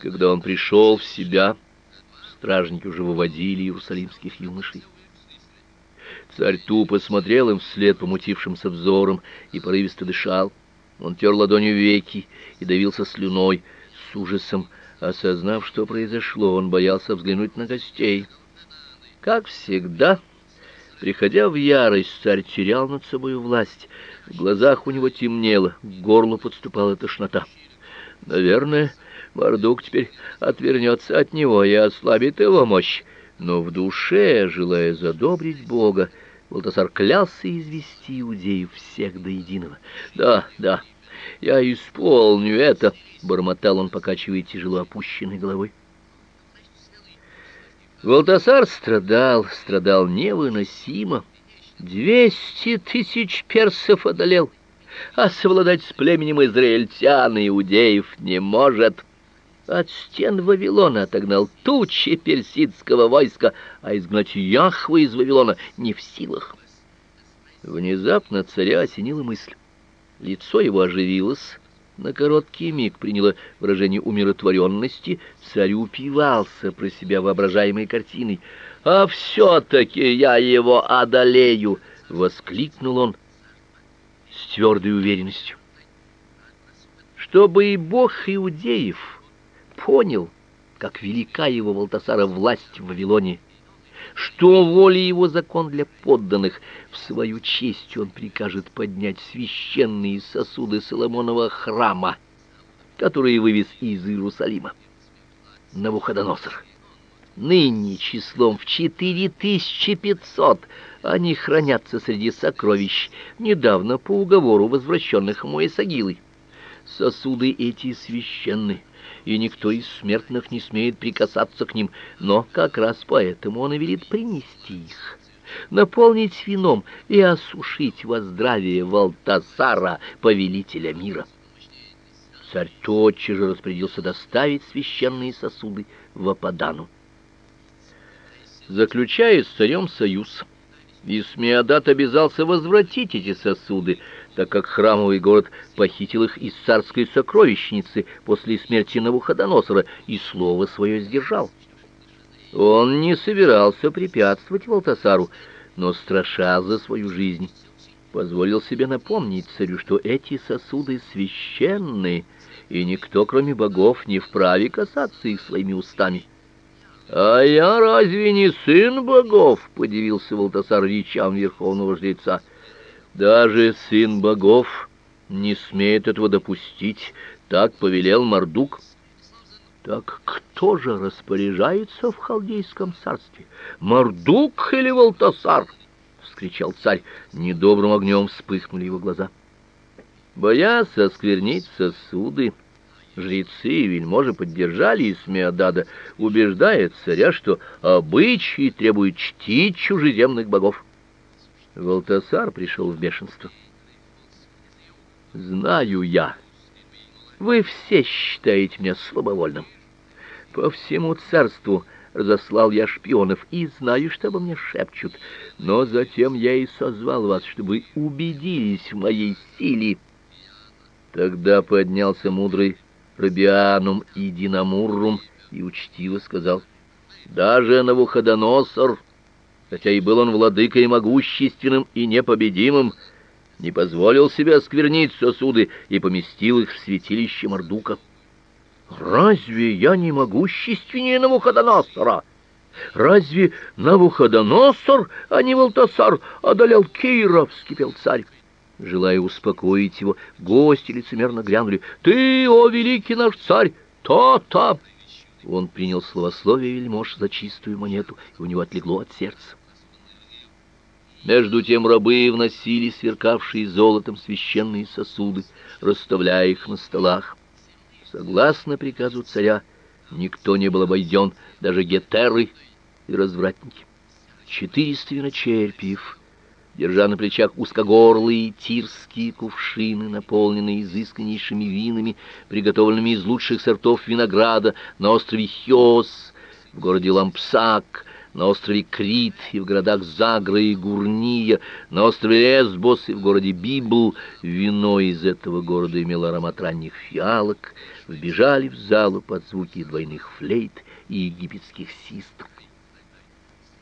Когда он пришел в себя, стражники уже выводили иерусалимских юношей. Царь тупо смотрел им вслед помутившимся взором и порывисто дышал. Он тер ладонью веки и давился слюной. С ужасом осознав, что произошло, он боялся взглянуть на гостей. Как всегда, приходя в ярость, царь терял над собой власть. В глазах у него темнело, к горлу подступала тошнота. Наверное, Мордук теперь отвернется от него и ослабит его мощь. Но в душе, желая задобрить Бога, Валтасар клялся извести иудеев всех до единого. «Да, да, я исполню это», — бормотал он, покачивая тяжело опущенной головой. Валтасар страдал, страдал невыносимо. Двести тысяч персов одолел, а совладать с племенем израильтян и иудеев не может. От стен Вавилона отогнал тучи персидского войска, а изгнать Яхвы из Вавилона не в силах. Внезапно царя осенила мысль. Лицо его оживилось, на короткий миг приняло выражение умиротворенности, царь упивался про себя воображаемой картиной. «А все-таки я его одолею!» — воскликнул он с твердой уверенностью. Чтобы и бог иудеев понял, как велика его Валтасара власть в Вавилоне, что воля его закон для подданных, в свою честь он прикажет поднять священные сосуды Соломонова храма, которые вывез из Иерусалима. Навуходоносор. Ныне числом в четыре тысячи пятьсот они хранятся среди сокровищ, недавно по уговору возвращенных Моисагилой. Сосуды эти священны, и никто из смертных не смеет прикасаться к ним, но как раз поэтому он и велит принести их, наполнить вином и осушить во здравие Валтасара, повелителя мира. Царь тотчас же распорядился доставить священные сосуды в Ападану. Заключая с царем союз, Исмеадат обязался возвратить эти сосуды, так как храмовый город похитил их из царской сокровищницы после смерти Навуходоносора и слово свое сдержал. Он не собирался препятствовать Валтасару, но, страша за свою жизнь, позволил себе напомнить царю, что эти сосуды священны, и никто, кроме богов, не вправе касаться их своими устами. «А я разве не сын богов?» — подивился Валтасар речам верховного жреца. Даже сын богов не смеет этого допустить, так повелел Мардук. Так кто же распоряжается в халдейском царстве? Мардук или Валтасар? вскричал царь. Недобрым огнем вспыхнули его глаза. Боясь осквернить сосуды, жрецы и вельможи поддержали Исмеадада, убеждая царя, что обычаи требуют чтить чужеземных богов. Валтасар пришел в бешенство. Знаю я. Вы все считаете меня слабовольным. По всему царству разослал я шпионов и знаю, что обо мне шепчут. Но затем я и созвал вас, чтобы убедились в моей силе. Тогда поднялся мудрый Рабианум и Динамуррум и учтиво сказал: "Даже Навуходоносор хотя и был он владыкой могущественным и непобедимым, не позволил себе осквернить сосуды и поместил их в святилище Мардука. Разве я не могущественнее Навуходоносора? Разве Навуходоносор, а не Валтасар, одолел Кира, вскипел царь. Желая успокоить его, гости лицемерно глянули. «Ты, о великий наш царь, то-то!» Он принял словословие вельмож за чистую монету, и у него отлегло от сердца. Между тем рабы вносили сверкавшие золотом священные сосуды, расставляя их на столах. Согласно приказу царя, никто не был обойден, даже гетеры и развратники. Четыреста виночерпиев, держа на плечах узкогорлые тирские кувшины, наполненные изысканнейшими винами, приготовленными из лучших сортов винограда на острове Хиос, в городе Лампсак, на острове Крит и в городах Загра и Гурния, на острове Лесбос и в городе Библ. Вино из этого города имело аромат ранних фиалок, вбежали в залу под звуки двойных флейт и египетских систр.